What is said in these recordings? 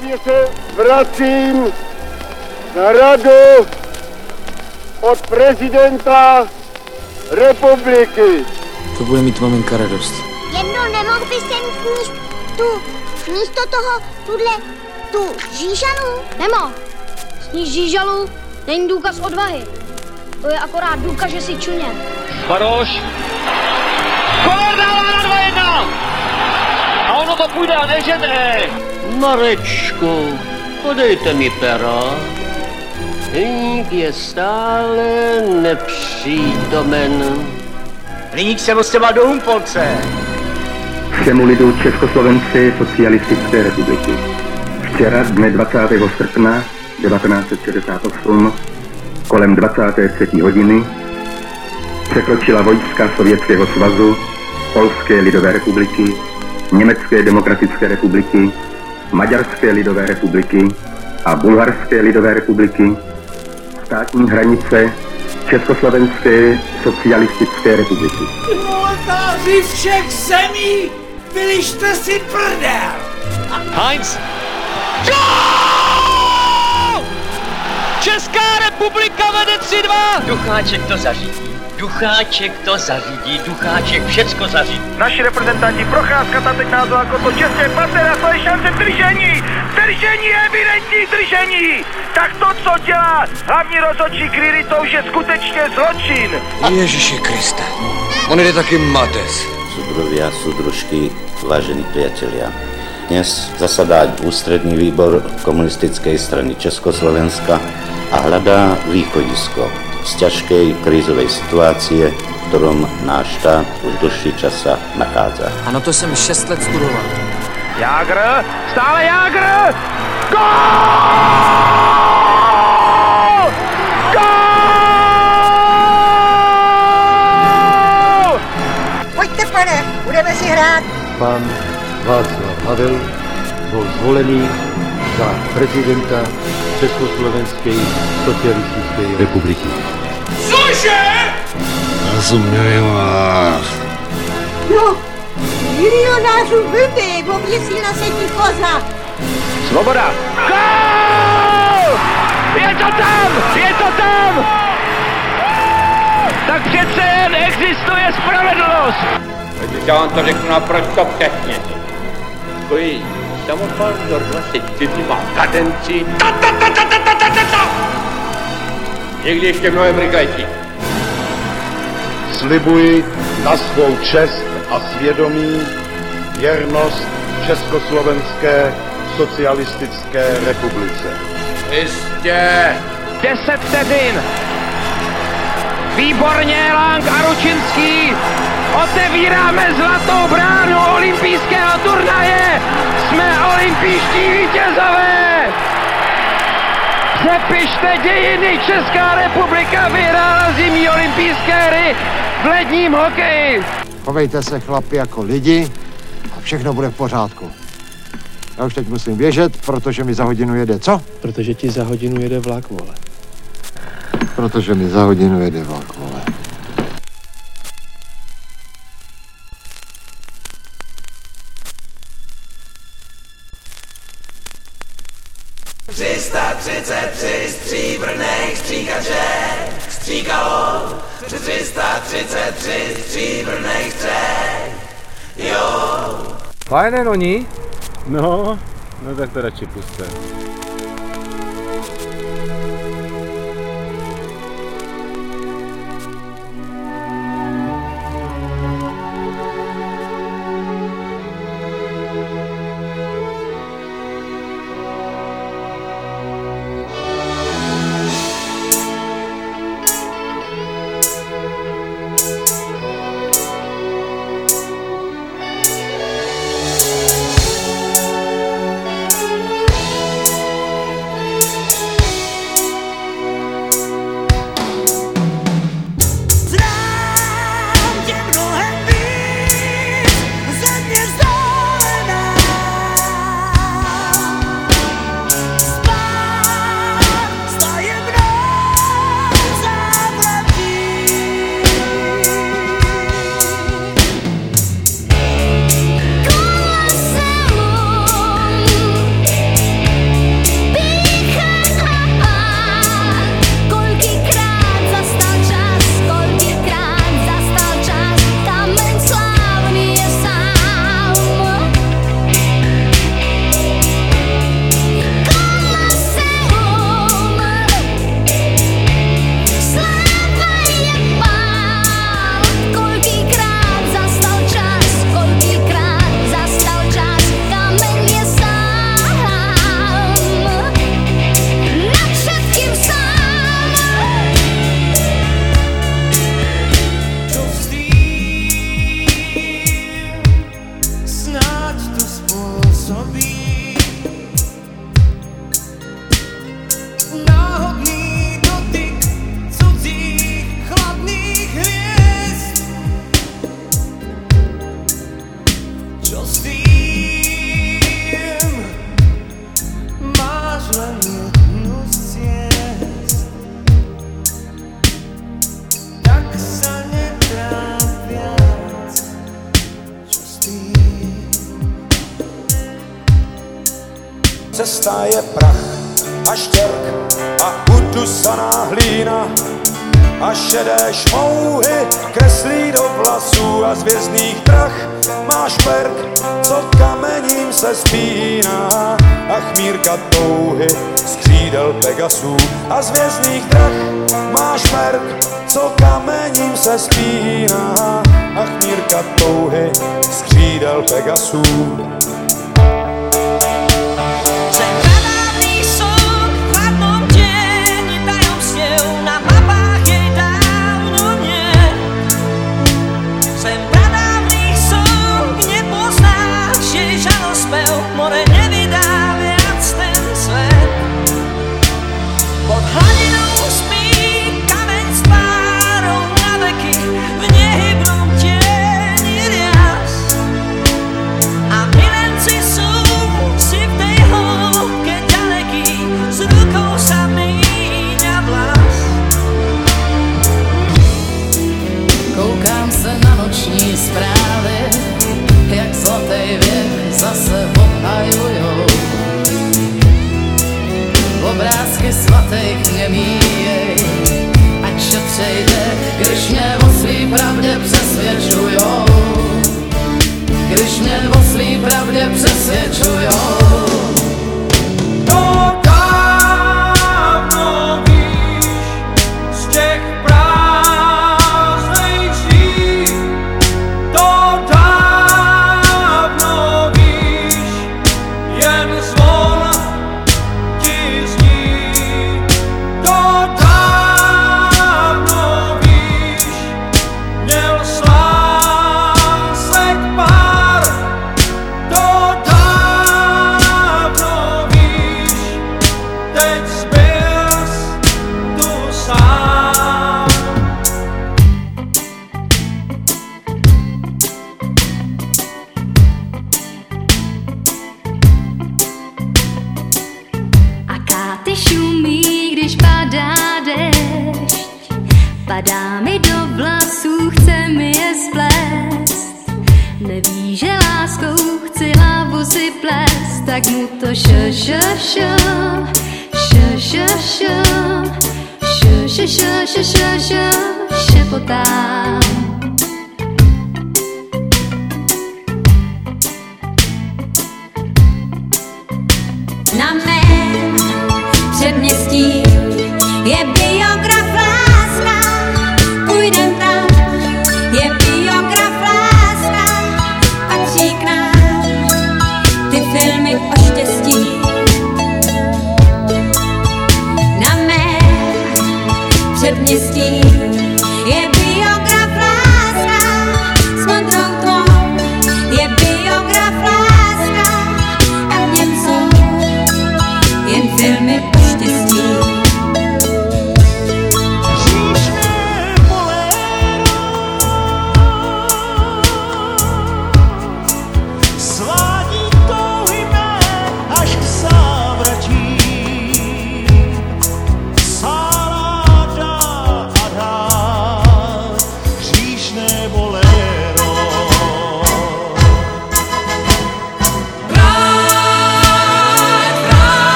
Právě se vracím na radu od prezidenta republiky. To bude mít maminka radost. Jedno, nemohl by sem sníst tu, místo toho, tuhle, tu žížalu? Nemo, sníž žížalu není důkaz odvahy. To je akorát důkaz, že si čuně. Baroš. Kor dává na 2 1. A ono to půjde a ne, že ne. Marečku, podejte mi pero. Hink je stále nepřítomen. Hliník se dostával do Humpolce. Všemu lidu Československé socialistické republiky. Včera, dne 20. srpna 1968, kolem 23. hodiny, překročila vojska Sovětského svazu, Polské lidové republiky, Německé demokratické republiky, Maďarské lidové republiky a Bulharské lidové republiky státní hranice Československé socialistické republiky. Oltáři všech zemí, vylište si prdel! Heinz. Gol! Česká republika vede 3-2. Ducháček to zařídí. Ducháček to zařídí, Ducháček všecko zařídí. Naši reprezentanti, procházka tam teď názor jako to čestě, Pantera, to je šance držení, držení, evidentní držení. Tak to, co dělá hlavní rozhodčí Kryry, to už je skutečně zločin. Ježiši Kriste, on jde taky mates. Sudrovia, sudružky, vážení priatelia. Dnes zasadá ústrední výbor komunistickej strany Československa a hľadá východisko z ťažkej krízovej situácie, v ktorom náš štát už dlhší čas sa nachádza. A na to jsem 6 let studoval. Jágr, stále Jágr! Gol! Pojďte, pane, budeme si hrát. Pan Václav Havel byl zvolený za prezidenta Československé socialistické republiky. Cože? Rozuměju vás. No, milionářů blbý, oběsila se ti koza. Svoboda! Gol! Je to tam! Je to tam! Tak přece jen existuje spravedlnost! Já vám to řeknu naprosto přesně. Takový samopal do 24 má kadenci. Ta, ta, ta, ta, ta, ta, ta, ta, ta. Někdy ještě mnohem rychlejší. Slibuji na svou čest a svědomí věrnost Československé socialistické republice. Jistě! 10 vteřin! Výborně, Lang a Ručinský! Otevíráme zlatou bránu olympijského turnaje! Jsme olympijští vítězové! Přepište dějiny! Česká republika vyhrála zimní olympijské hry v ledním hokeji! Chovejte se chlapi jako lidi a všechno bude v pořádku. Já už teď musím běžet, protože mi za hodinu jede co? Protože ti za hodinu jede vlak, vole. Protože mi za hodinu jede vlak, vole. Fajné oni? No, no tak to radši puste.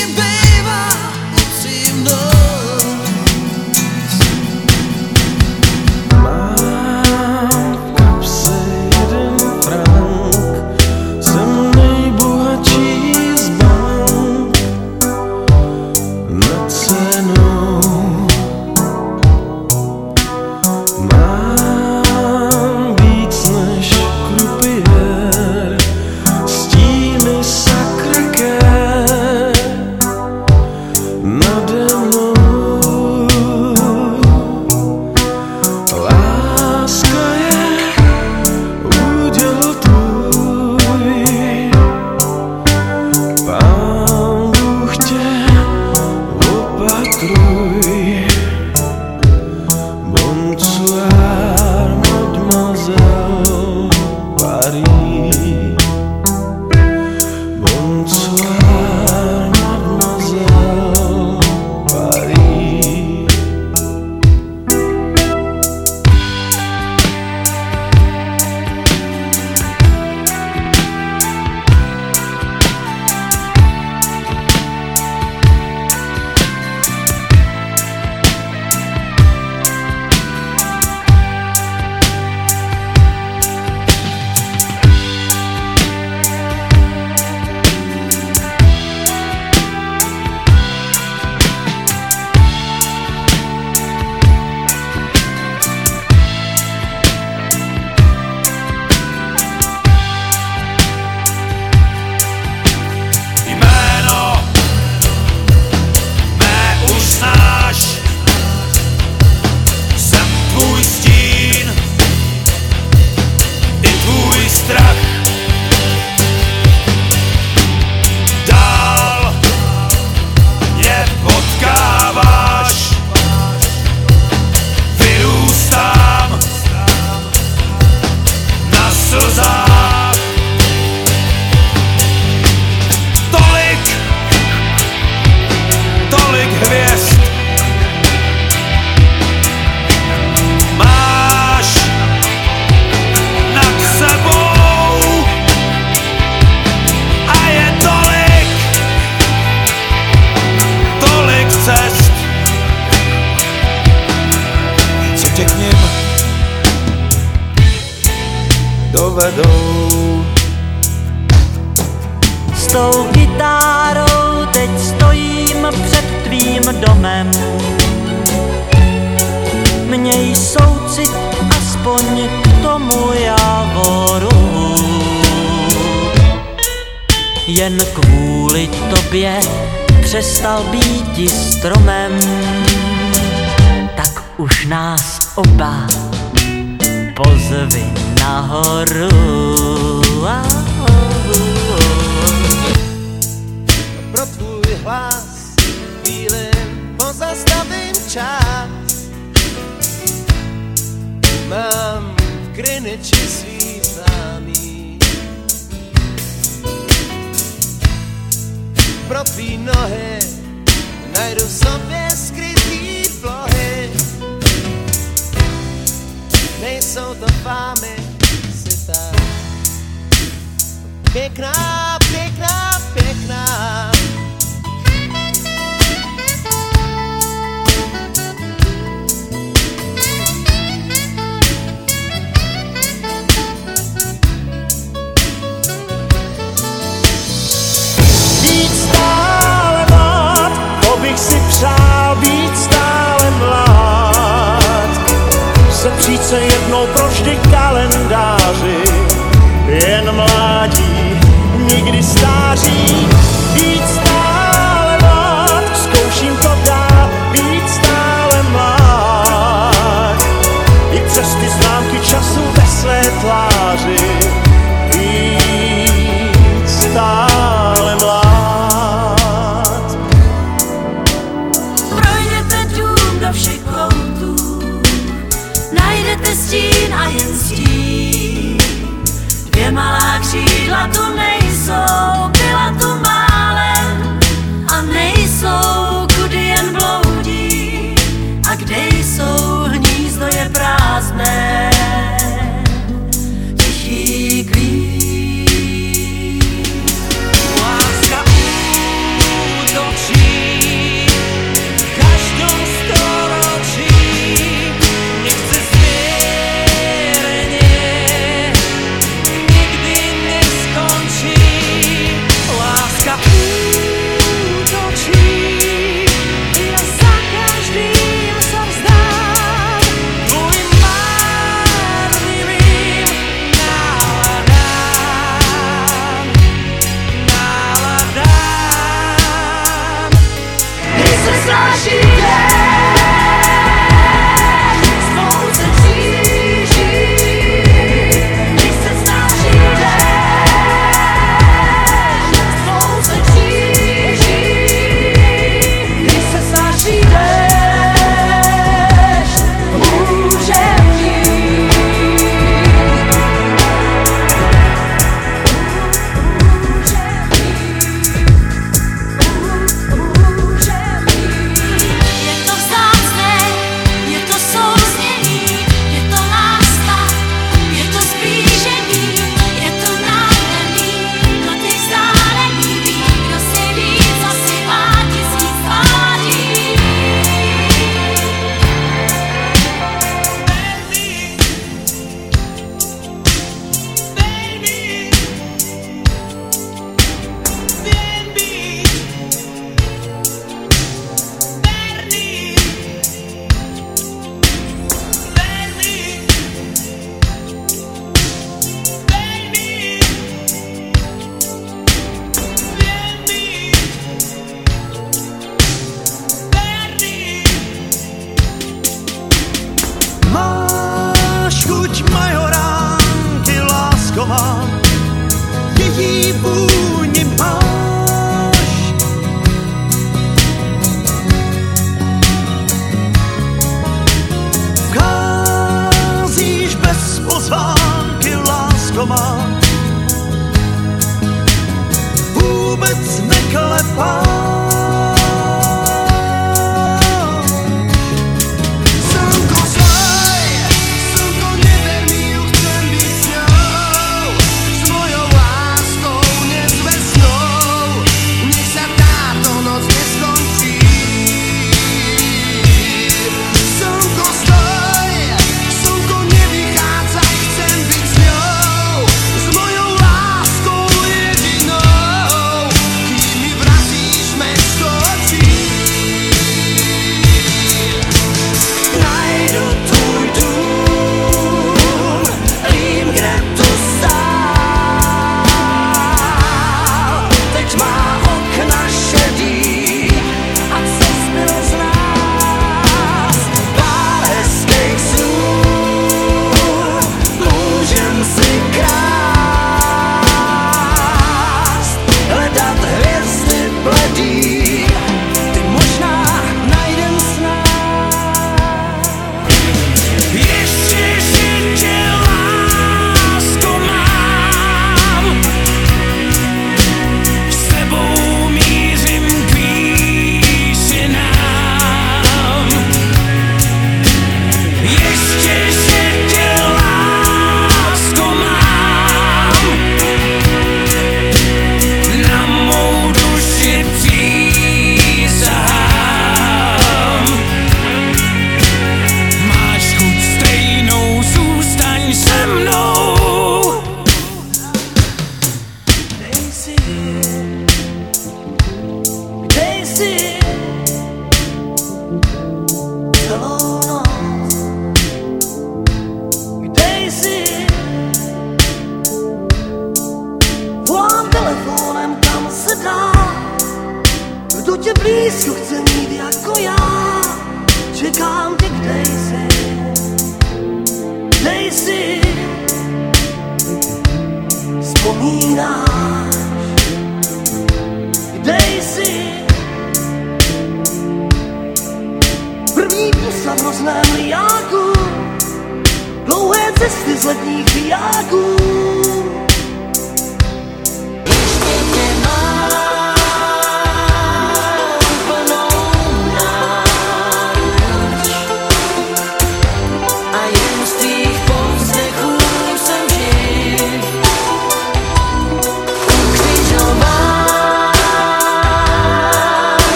Baby.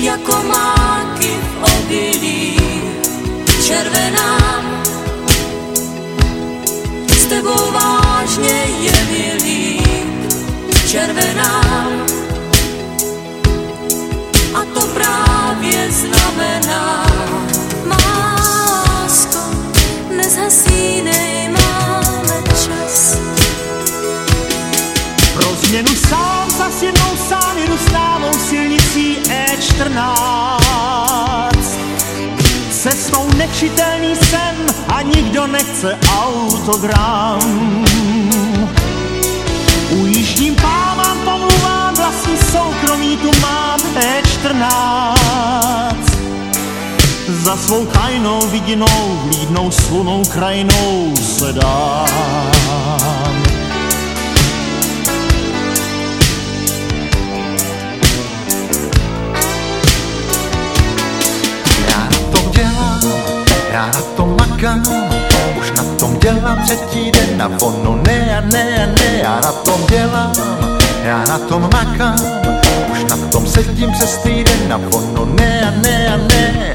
jako máky v obilí, červená. S tebou vážně je milý červená. čitelný sen a nikdo nechce autogram. Ujíždím jižním pávám pomluvám, vlastní soukromí tu mám E14. Za svou tajnou vidinou, hlídnou slunou krajinou se dám. já na tom makám, už na tom dělám třetí den na ono ne a ne a ne, já na tom dělám, já na tom makám, už na tom sedím přes týden na ono ne a ne a ne,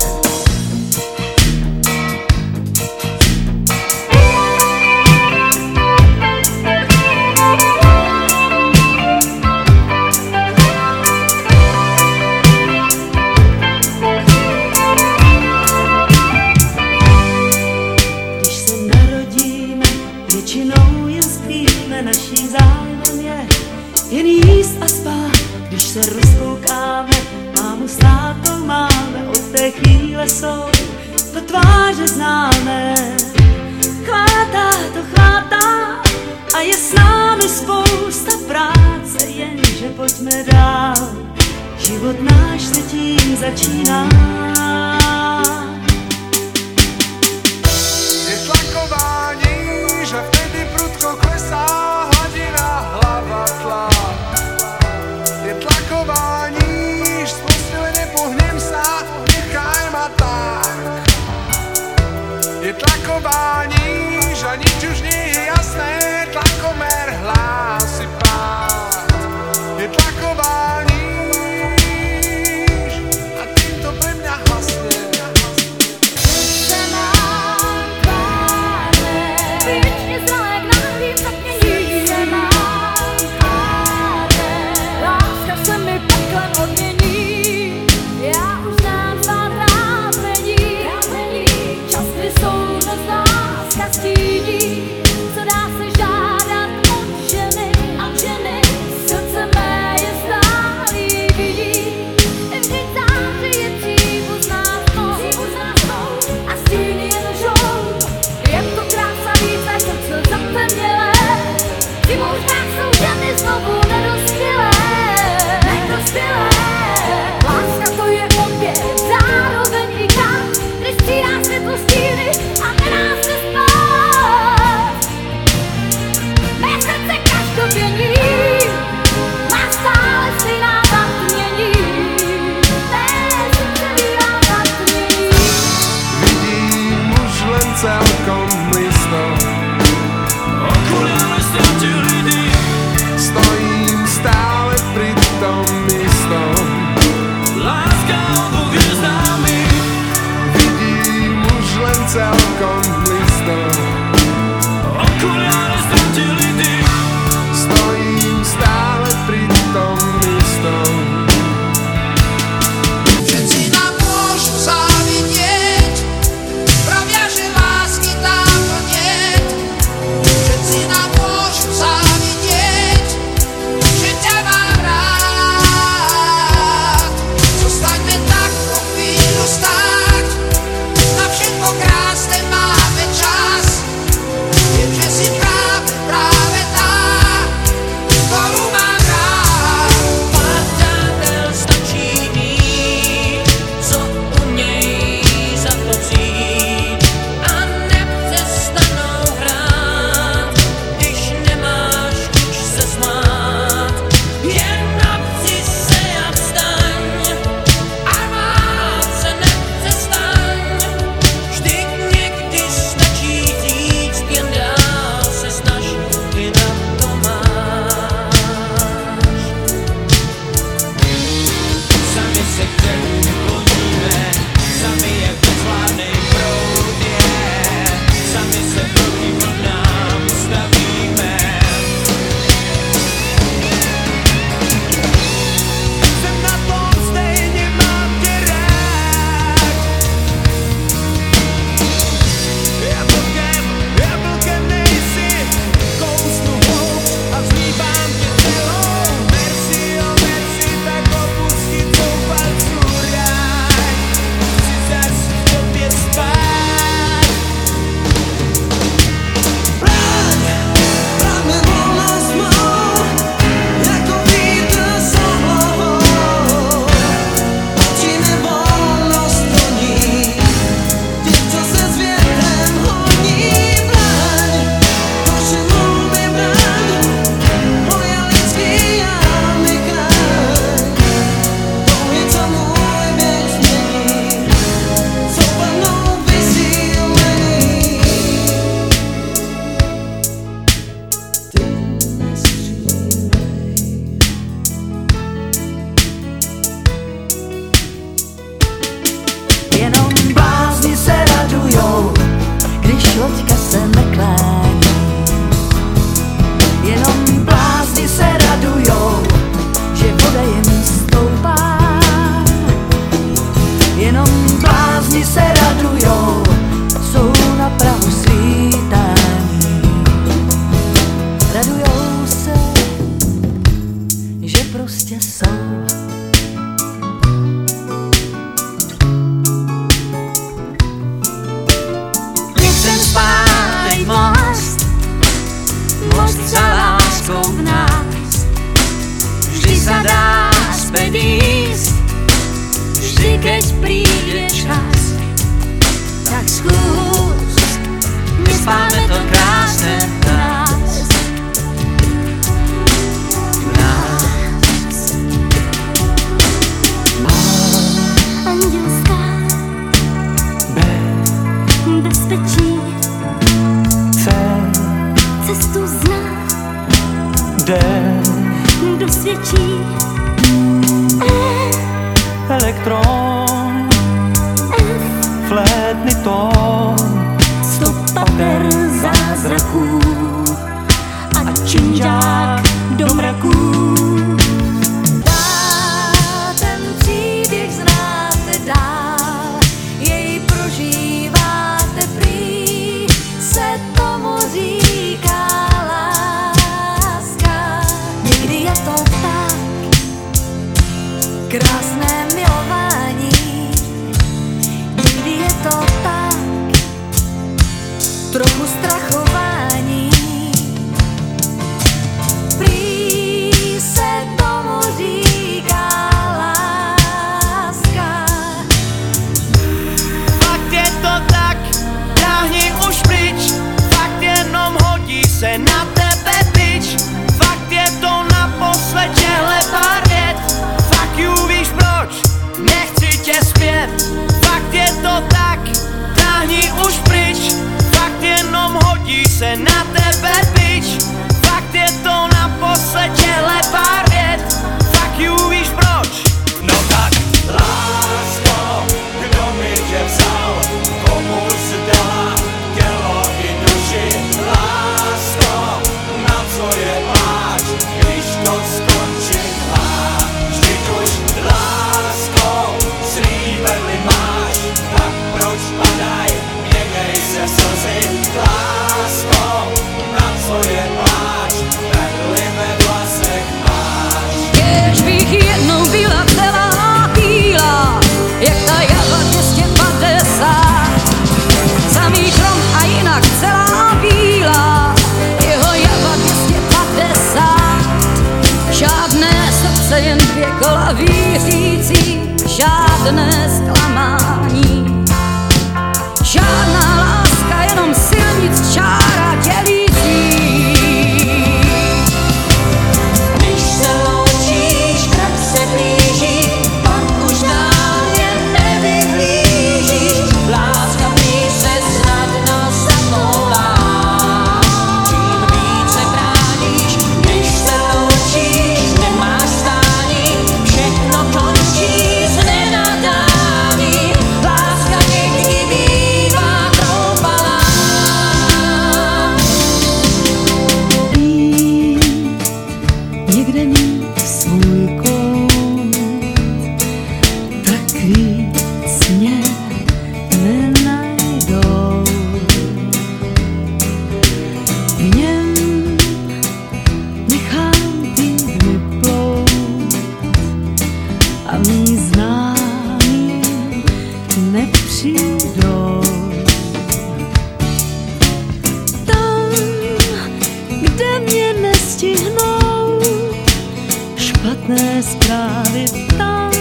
zprávy tam,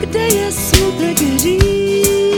kde je smutek hřích,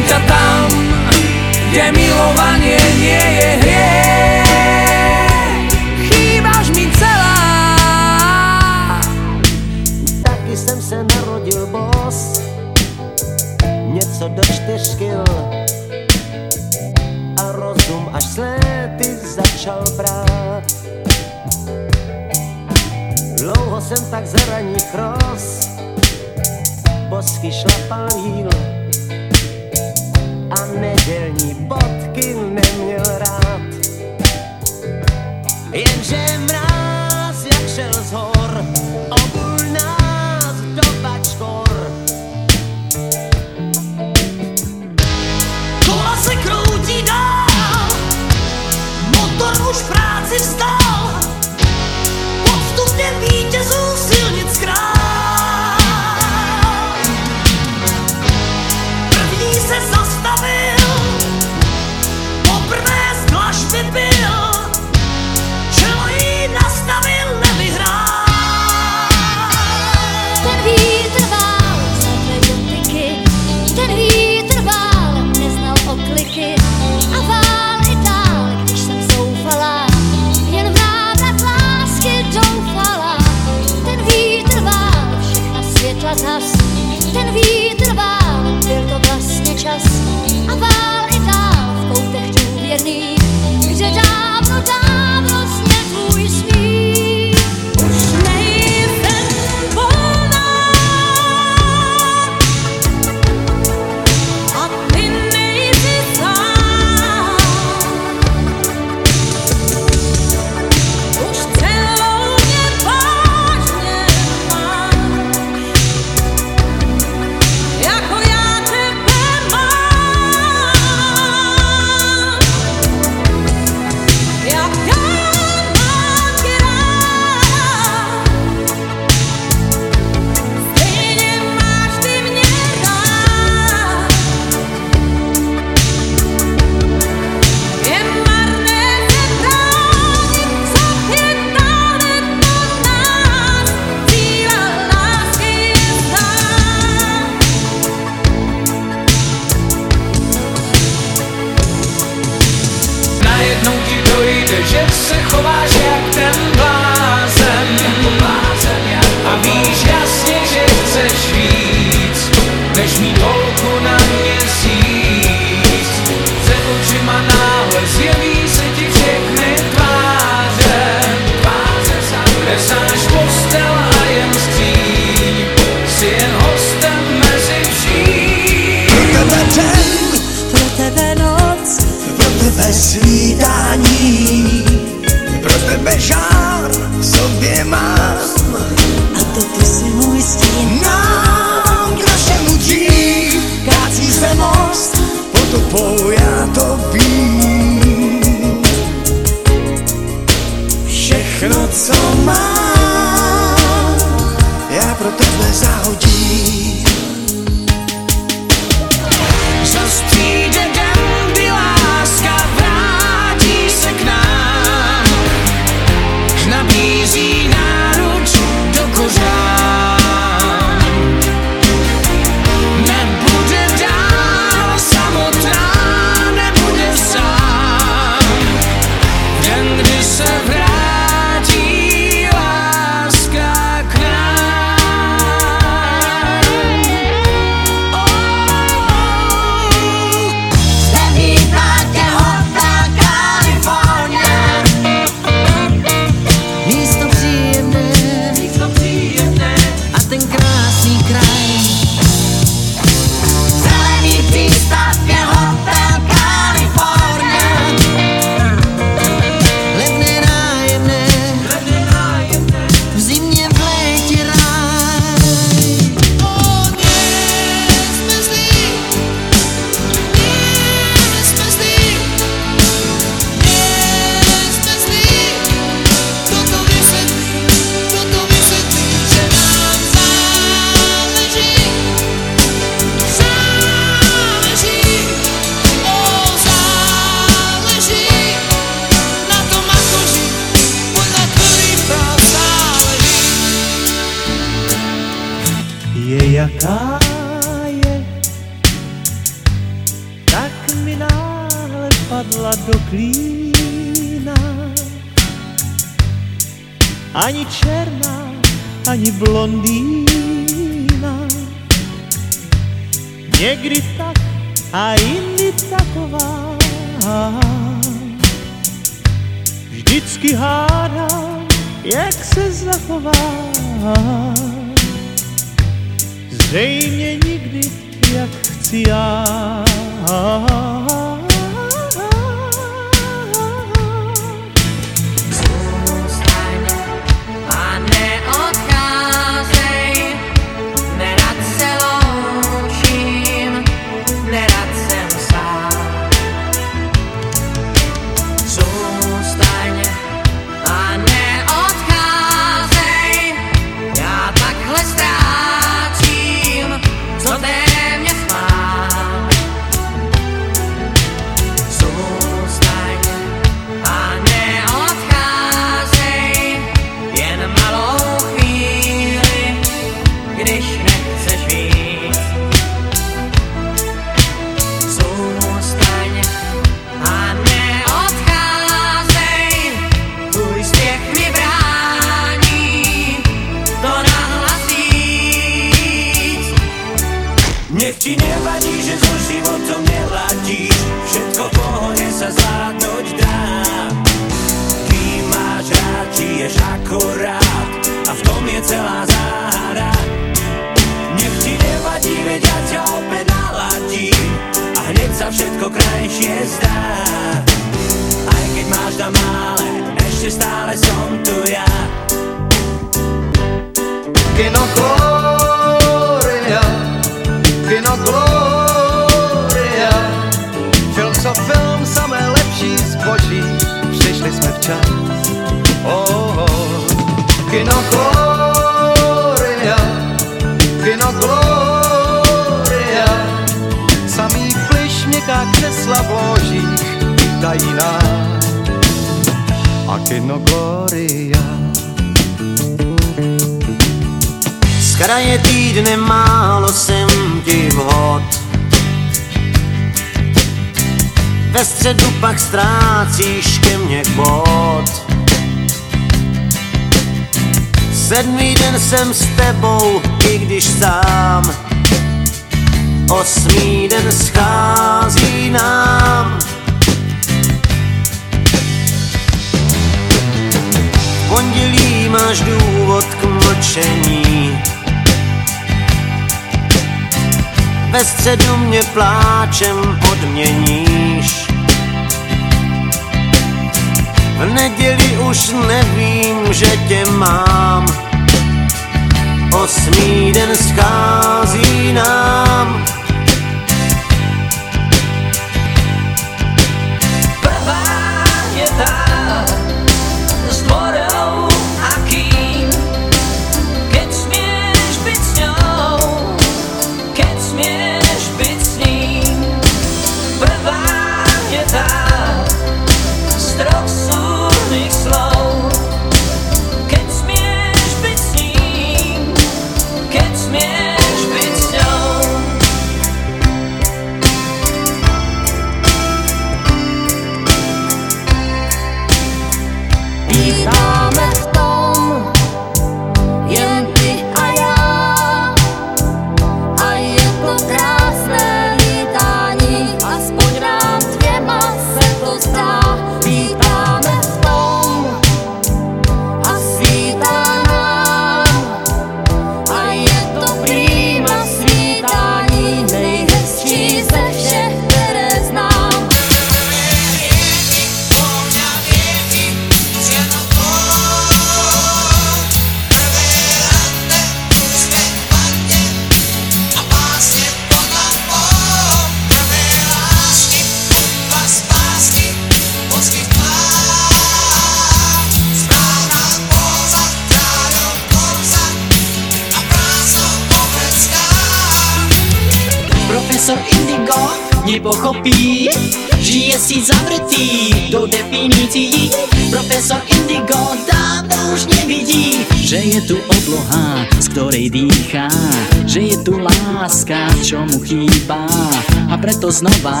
A preto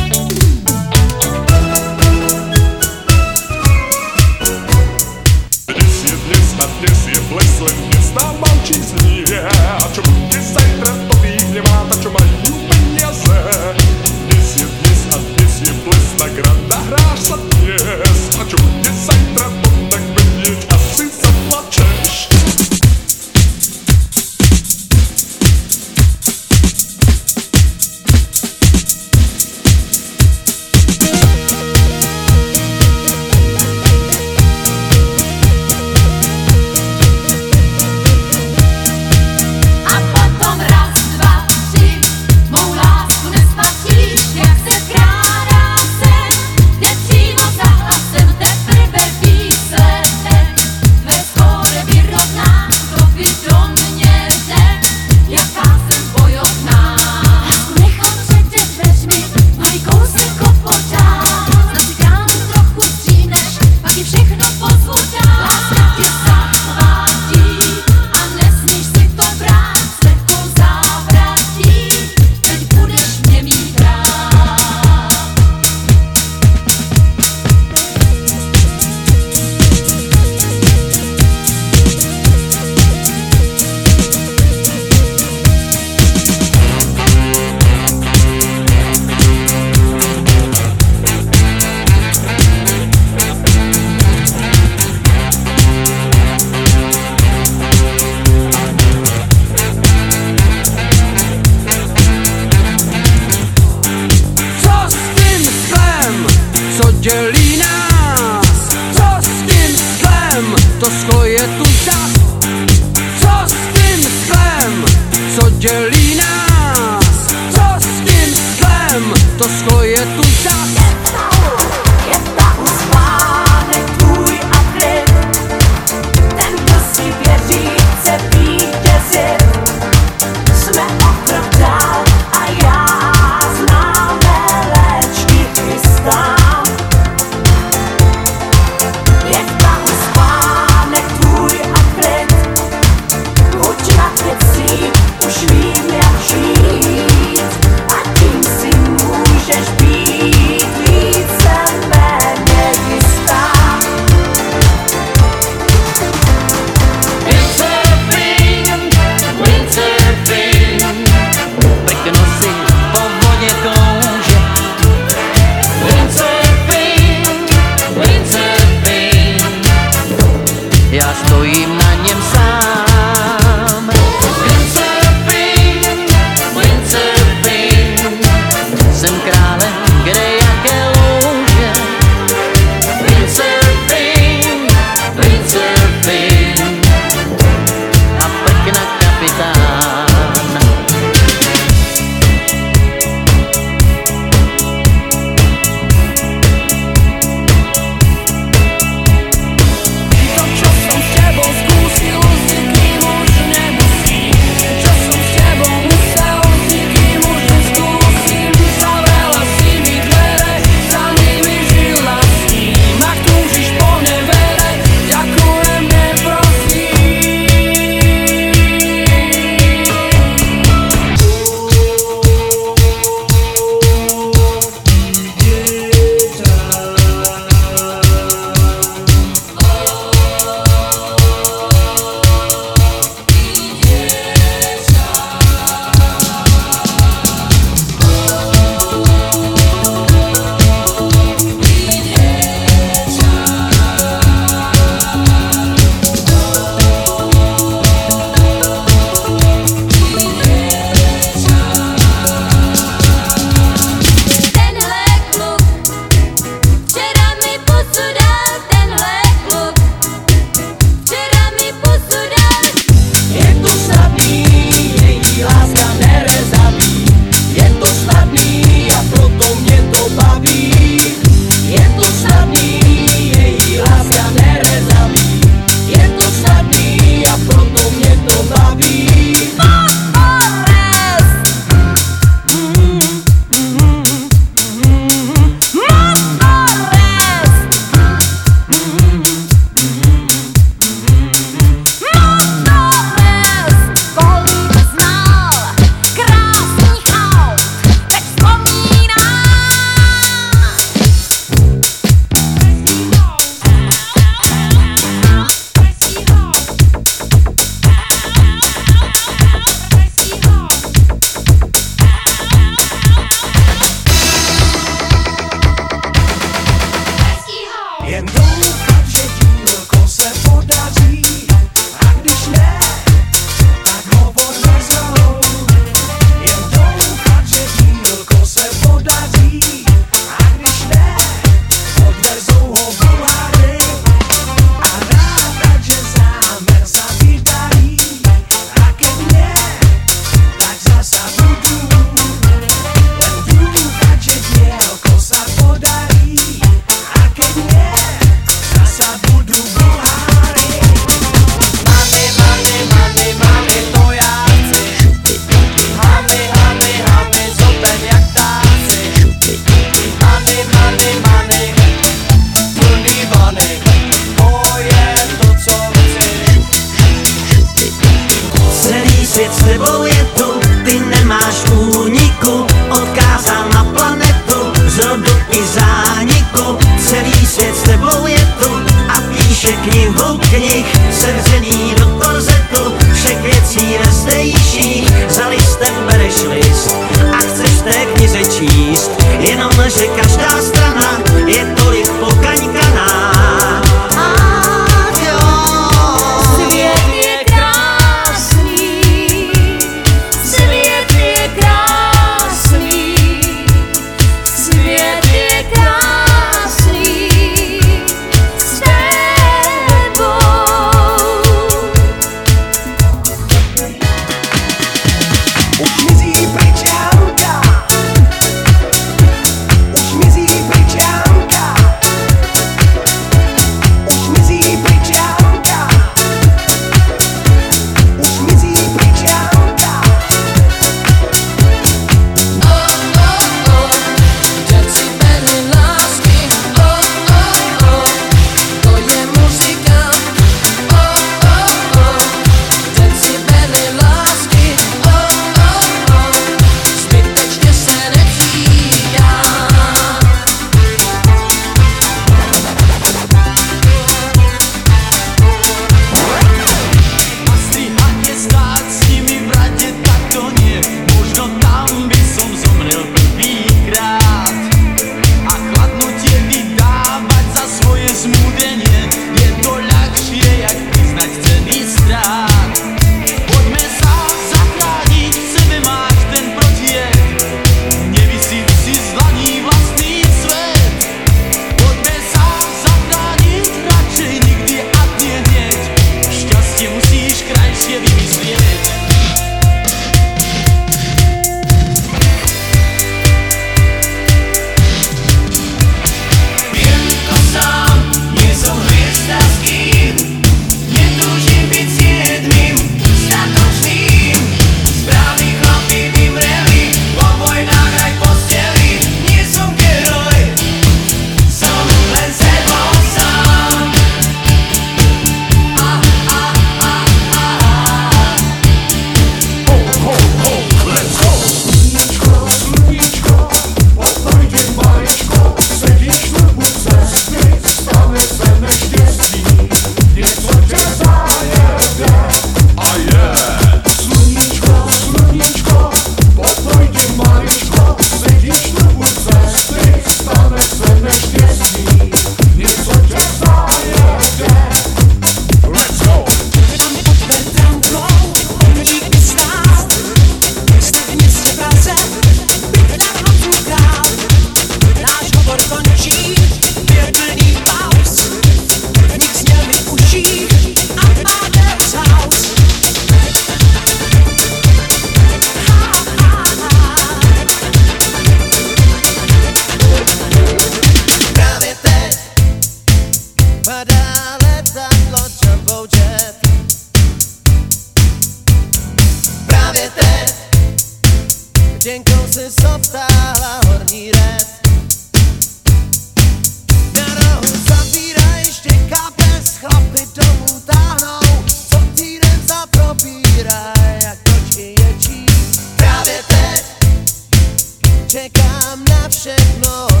čekám na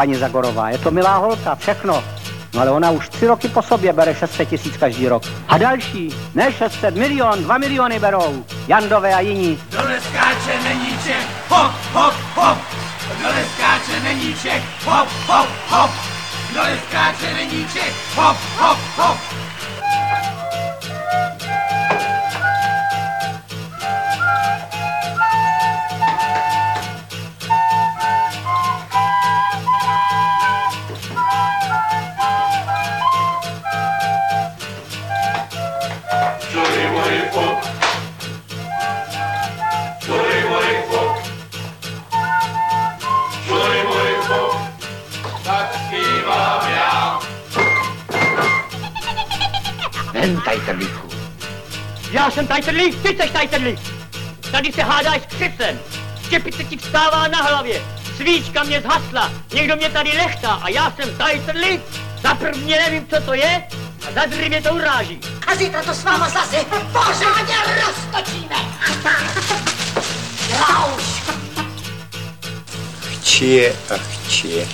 paní Zagorová, je to milá holka, všechno. No ale ona už tři roky po sobě bere 600 tisíc každý rok. A další, ne 600, milion, dva miliony berou. Jandové a jiní. Kdo neskáče, není Čech, hop, hop, hop. Kdo neskáče, není Čech, hop, hop, hop. Kdo neskáče, není Čech, hop, hop, hop. Ty jsi tajtrlík. Tady se hádáš s křesem. Štěpice ti vstává na hlavě. Svíčka mě zhasla, někdo mě tady lechtá a já jsem tajtrlík. Za prvně nevím, co to je a za druhý mě to uráží. A zítra to s váma zase pořádně roztočíme. Rauš. Chčije a chčije.